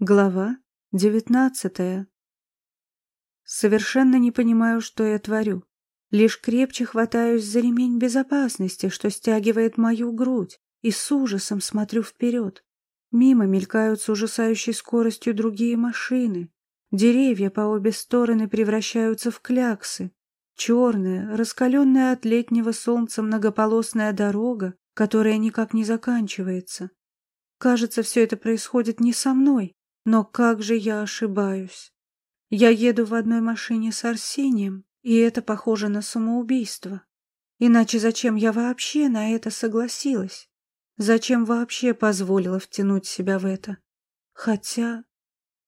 Глава девятнадцатая. Совершенно не понимаю, что я творю. Лишь крепче хватаюсь за ремень безопасности, что стягивает мою грудь, и с ужасом смотрю вперед. Мимо мелькают с ужасающей скоростью другие машины. Деревья по обе стороны превращаются в кляксы. Черная, раскаленная от летнего солнца многополосная дорога, которая никак не заканчивается. Кажется, все это происходит не со мной, но как же я ошибаюсь. Я еду в одной машине с Арсением, и это похоже на самоубийство. Иначе зачем я вообще на это согласилась? Зачем вообще позволила втянуть себя в это? Хотя...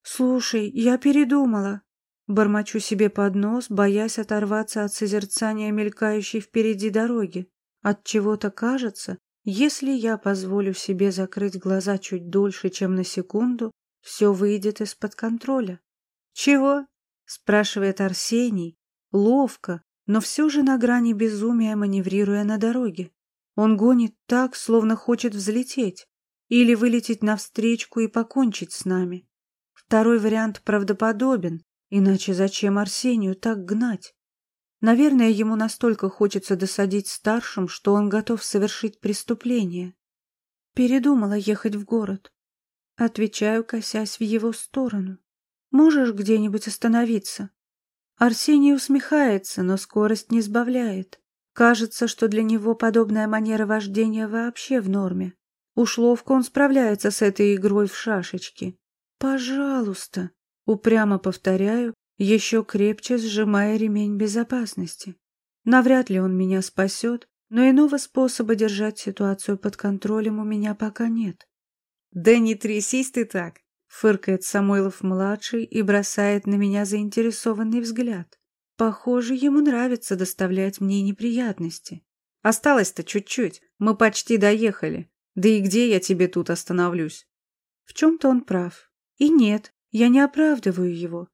Слушай, я передумала. Бормочу себе под нос, боясь оторваться от созерцания мелькающей впереди дороги. От чего-то кажется, если я позволю себе закрыть глаза чуть дольше, чем на секунду, все выйдет из-под контроля. «Чего?» — спрашивает Арсений, ловко, но все же на грани безумия маневрируя на дороге. Он гонит так, словно хочет взлететь или вылететь навстречку и покончить с нами. Второй вариант правдоподобен, иначе зачем Арсению так гнать? Наверное, ему настолько хочется досадить старшим, что он готов совершить преступление. Передумала ехать в город. Отвечаю, косясь в его сторону. Можешь где-нибудь остановиться? Арсений усмехается, но скорость не сбавляет. Кажется, что для него подобная манера вождения вообще в норме. Уж ловко он справляется с этой игрой в шашечки. «Пожалуйста», — упрямо повторяю, еще крепче сжимая ремень безопасности. Навряд ли он меня спасет, но иного способа держать ситуацию под контролем у меня пока нет. «Да не трясись ты так!» — фыркает Самойлов-младший и бросает на меня заинтересованный взгляд. Похоже, ему нравится доставлять мне неприятности. Осталось-то чуть-чуть, мы почти доехали. Да и где я тебе тут остановлюсь? В чем-то он прав. И нет, я не оправдываю его.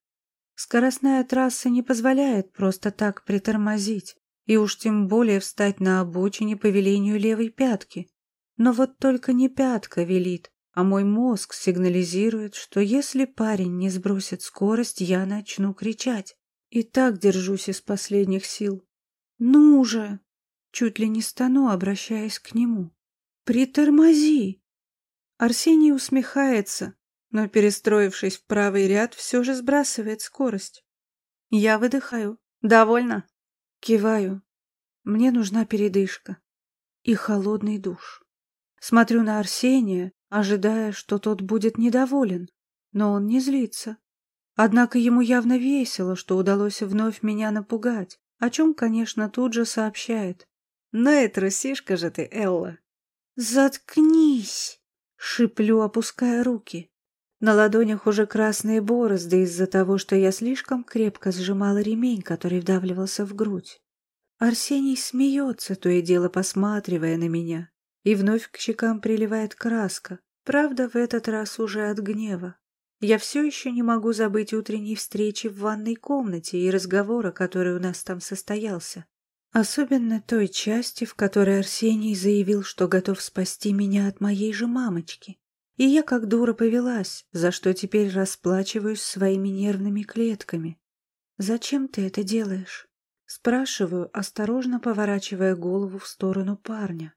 Скоростная трасса не позволяет просто так притормозить, и уж тем более встать на обочине по велению левой пятки. Но вот только не пятка велит, а мой мозг сигнализирует, что если парень не сбросит скорость, я начну кричать. И так держусь из последних сил. «Ну же!» Чуть ли не стану, обращаясь к нему. «Притормози!» Арсений усмехается, но, перестроившись в правый ряд, все же сбрасывает скорость. Я выдыхаю. «Довольно?» Киваю. Мне нужна передышка и холодный душ. Смотрю на Арсения, ожидая, что тот будет недоволен, но он не злится. Однако ему явно весело, что удалось вновь меня напугать, о чем, конечно, тут же сообщает. «Ну и трусишка же ты, Элла!» «Заткнись!» — шиплю, опуская руки. На ладонях уже красные борозды из-за того, что я слишком крепко сжимала ремень, который вдавливался в грудь. Арсений смеется, то и дело посматривая на меня. И вновь к щекам приливает краска, правда, в этот раз уже от гнева. Я все еще не могу забыть утренней встречи в ванной комнате и разговора, который у нас там состоялся. Особенно той части, в которой Арсений заявил, что готов спасти меня от моей же мамочки. И я как дура повелась, за что теперь расплачиваюсь своими нервными клетками. «Зачем ты это делаешь?» Спрашиваю, осторожно поворачивая голову в сторону парня.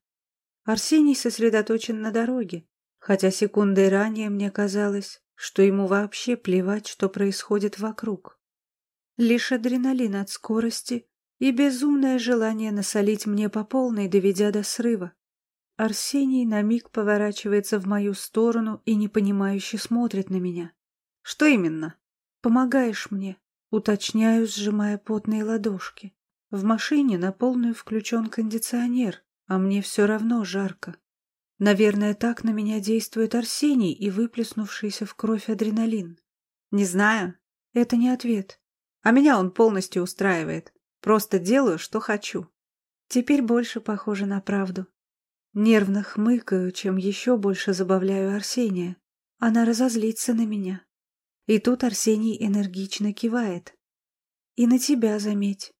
Арсений сосредоточен на дороге, хотя секундой ранее мне казалось, что ему вообще плевать, что происходит вокруг. Лишь адреналин от скорости и безумное желание насолить мне по полной, доведя до срыва. Арсений на миг поворачивается в мою сторону и непонимающе смотрит на меня. «Что именно?» «Помогаешь мне», — уточняю, сжимая потные ладошки. В машине на полную включен кондиционер, а мне все равно жарко. Наверное, так на меня действует Арсений и выплеснувшийся в кровь адреналин. Не знаю. Это не ответ. А меня он полностью устраивает. Просто делаю, что хочу. Теперь больше похоже на правду. Нервно хмыкаю, чем еще больше забавляю Арсения. Она разозлится на меня. И тут Арсений энергично кивает. И на тебя, заметь.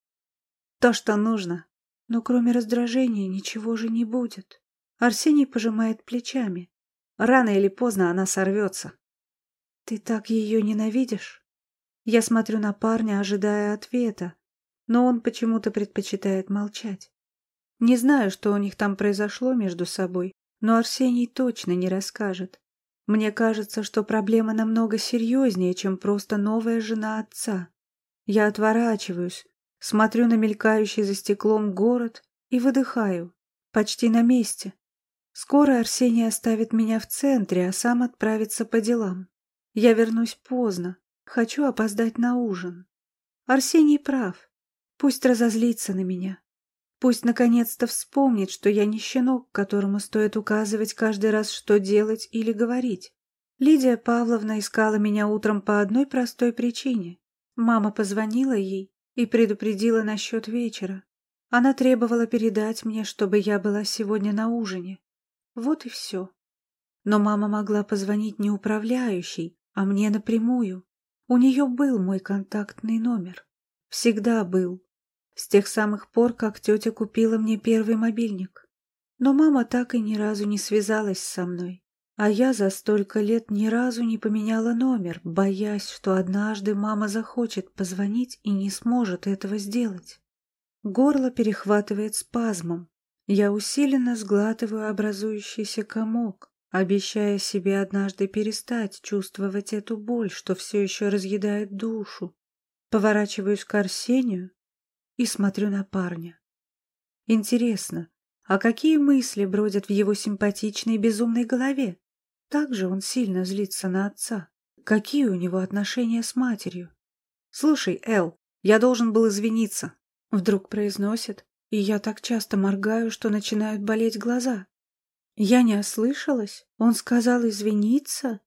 То, что нужно. Но кроме раздражения ничего же не будет. Арсений пожимает плечами. Рано или поздно она сорвется. Ты так ее ненавидишь? Я смотрю на парня, ожидая ответа, но он почему-то предпочитает молчать. Не знаю, что у них там произошло между собой, но Арсений точно не расскажет. Мне кажется, что проблема намного серьезнее, чем просто новая жена отца. Я отворачиваюсь, смотрю на мелькающий за стеклом город и выдыхаю, почти на месте. Скоро Арсений оставит меня в центре, а сам отправится по делам. Я вернусь поздно, хочу опоздать на ужин. Арсений прав, пусть разозлится на меня. Пусть наконец-то вспомнит, что я не щенок, которому стоит указывать каждый раз, что делать или говорить. Лидия Павловна искала меня утром по одной простой причине. Мама позвонила ей и предупредила насчет вечера. Она требовала передать мне, чтобы я была сегодня на ужине. Вот и все. Но мама могла позвонить не управляющей, а мне напрямую. У нее был мой контактный номер. Всегда был. С тех самых пор, как тетя купила мне первый мобильник. Но мама так и ни разу не связалась со мной. А я за столько лет ни разу не поменяла номер, боясь, что однажды мама захочет позвонить и не сможет этого сделать. Горло перехватывает спазмом. Я усиленно сглатываю образующийся комок, обещая себе однажды перестать чувствовать эту боль, что все еще разъедает душу. Поворачиваюсь к Арсению и смотрю на парня. Интересно, а какие мысли бродят в его симпатичной безумной голове? Так же он сильно злится на отца. Какие у него отношения с матерью? «Слушай, Эл, я должен был извиниться», — вдруг произносит, и я так часто моргаю, что начинают болеть глаза. Я не ослышалась? Он сказал извиниться?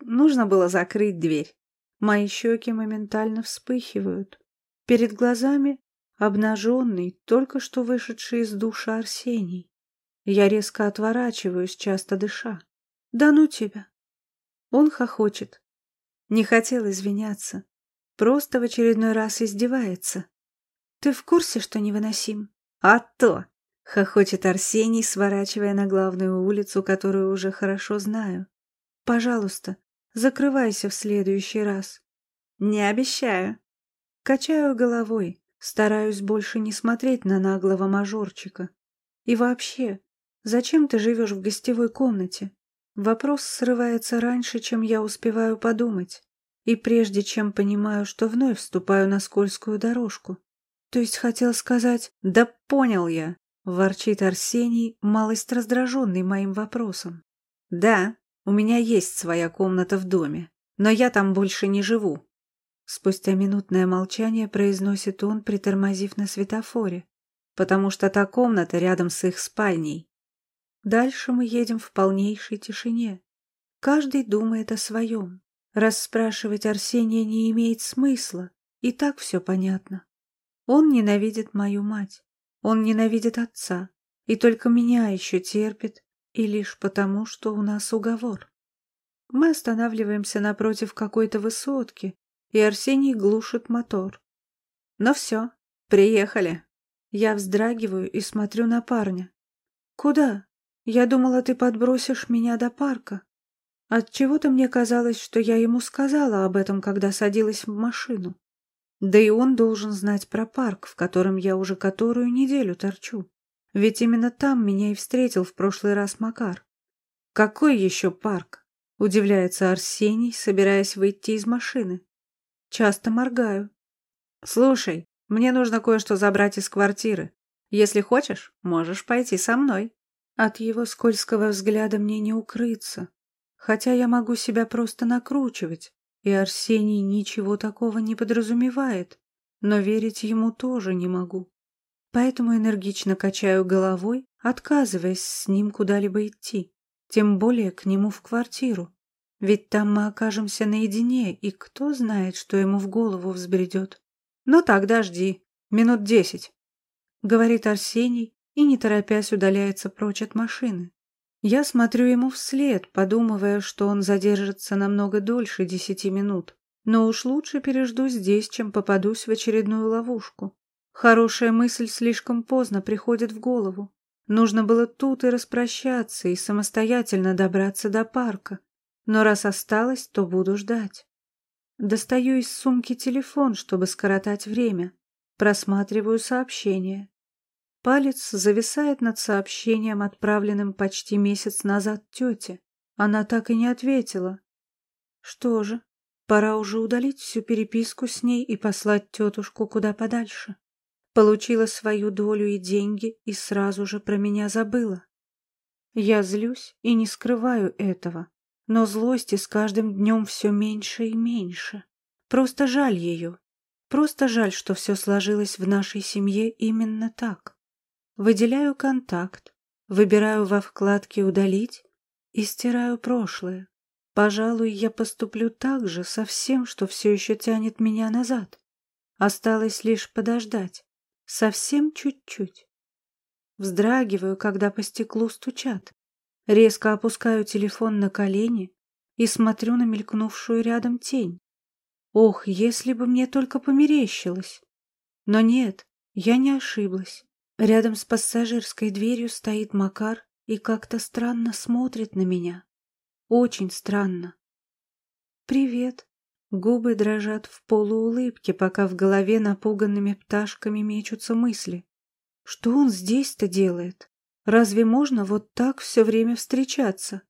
Нужно было закрыть дверь. Мои щеки моментально вспыхивают. Перед глазами обнаженный, только что вышедший из душа Арсений. Я резко отворачиваюсь, часто дыша. «Да ну тебя!» Он хохочет. Не хотел извиняться. Просто в очередной раз издевается. «Ты в курсе, что невыносим?» «А то!» — хохочет Арсений, сворачивая на главную улицу, которую уже хорошо знаю. «Пожалуйста, закрывайся в следующий раз». «Не обещаю». Качаю головой, стараюсь больше не смотреть на наглого мажорчика. И вообще, зачем ты живешь в гостевой комнате? Вопрос срывается раньше, чем я успеваю подумать, и прежде чем понимаю, что вновь вступаю на скользкую дорожку. То есть хотел сказать «Да понял я», — ворчит Арсений, малость раздраженный моим вопросом. «Да, у меня есть своя комната в доме, но я там больше не живу». Спустя минутное молчание произносит он, притормозив на светофоре, потому что та комната рядом с их спальней. Дальше мы едем в полнейшей тишине. Каждый думает о своем. Расспрашивать Арсения не имеет смысла, и так все понятно. Он ненавидит мою мать, он ненавидит отца, и только меня еще терпит, и лишь потому, что у нас уговор. Мы останавливаемся напротив какой-то высотки, и Арсений глушит мотор. Ну все, приехали. Я вздрагиваю и смотрю на парня. Куда? Я думала, ты подбросишь меня до парка. Отчего-то мне казалось, что я ему сказала об этом, когда садилась в машину. Да и он должен знать про парк, в котором я уже которую неделю торчу. Ведь именно там меня и встретил в прошлый раз Макар. «Какой еще парк?» – удивляется Арсений, собираясь выйти из машины. Часто моргаю. «Слушай, мне нужно кое-что забрать из квартиры. Если хочешь, можешь пойти со мной». От его скользкого взгляда мне не укрыться, хотя я могу себя просто накручивать, и Арсений ничего такого не подразумевает, но верить ему тоже не могу. Поэтому энергично качаю головой, отказываясь с ним куда-либо идти, тем более к нему в квартиру. Ведь там мы окажемся наедине, и кто знает, что ему в голову взбредет. «Ну тогда жди, минут десять», — говорит Арсений и, не торопясь, удаляется прочь от машины. Я смотрю ему вслед, подумывая, что он задержится намного дольше десяти минут. Но уж лучше пережду здесь, чем попадусь в очередную ловушку. Хорошая мысль слишком поздно приходит в голову. Нужно было тут и распрощаться, и самостоятельно добраться до парка. Но раз осталось, то буду ждать. Достаю из сумки телефон, чтобы скоротать время. Просматриваю сообщение. Палец зависает над сообщением, отправленным почти месяц назад тете. Она так и не ответила. Что же, пора уже удалить всю переписку с ней и послать тетушку куда подальше. Получила свою долю и деньги и сразу же про меня забыла. Я злюсь и не скрываю этого, но злости с каждым днем все меньше и меньше. Просто жаль ее. Просто жаль, что все сложилось в нашей семье именно так. Выделяю контакт, выбираю во вкладке «Удалить» и стираю прошлое. Пожалуй, я поступлю так же со всем, что все еще тянет меня назад. Осталось лишь подождать. Совсем чуть-чуть. Вздрагиваю, когда по стеклу стучат. Резко опускаю телефон на колени и смотрю на мелькнувшую рядом тень. Ох, если бы мне только померещилось. Но нет, я не ошиблась. Рядом с пассажирской дверью стоит Макар и как-то странно смотрит на меня. Очень странно. «Привет». Губы дрожат в полуулыбке, пока в голове напуганными пташками мечутся мысли. Что он здесь-то делает? Разве можно вот так все время встречаться?